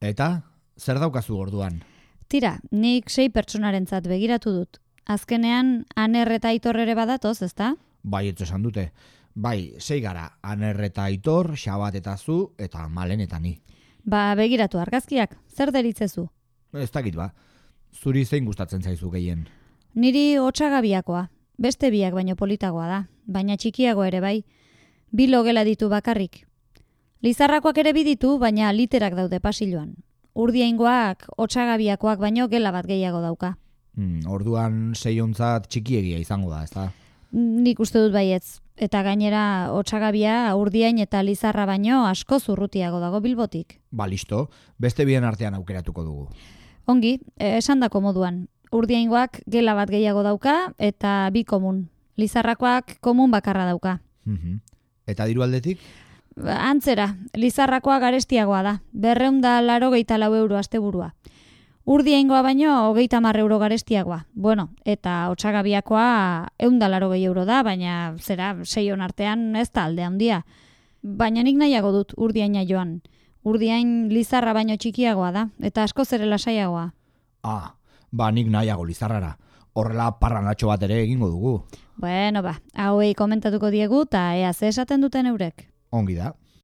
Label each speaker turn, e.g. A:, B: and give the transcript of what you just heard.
A: Eta, zer daukazu orduan?
B: Tira, nik sei pertsonarentzat begiratu dut. Azkenean, aner eta aitor ere badatoz, ezta?
A: Bai, etzo esan dute. Bai, sei gara, aner eta aitor, xabat eta zu, eta malen eta ni.
B: Ba, begiratu argazkiak, zer deritzezu?
A: Ez dakit ba, zuri zein gustatzen zaizu gehien.
B: Niri hotxagabiakoa, beste biak baino politagoa da, baina txikiago ere bai, bi logela ditu bakarrik. Lizarrakoak ere biditu, baina literak daude pasiloan. Urdiaingoak hotxagabiakoak baino gela bat gehiago dauka.
A: Hmm, orduan sei ontzat txikiegia izango da, ezta?
B: Nik uste dut baietz. Eta gainera hotxagabia urdiain eta lizarra baino asko zurrutiago dago bilbotik.
A: Ba, listo, beste bien artean aukeratuko dugu.
B: Ongi, eh, esandako moduan. Urdiaingoak gela bat gehiago dauka eta bi komun. Lizarrakoak komun bakarra dauka.
A: Mhm. Eta diru aldetik?
B: Antzera, Lizarrakoa garestiagoa da. Berreunda laro geita lau euro asteburua. Urdiaingoa baino hogeita mar euro garestiagoa. Bueno, eta hotxagabiakoa eunda laro gehi euro da, baina zera, seion artean ez da alde handia. Baina nik nahiago dut urdiaina joan. Urdiain Lizarra baino txikiagoa da, eta asko zere lasaiagoa.
A: Ah, ba, nik nahiago lizarrara. Horrela parranatxo bat ere egingo dugu.
B: Bueno ba, hauei komentatuko diegu eta ea ze esaten duten eurek.
A: Ongi da.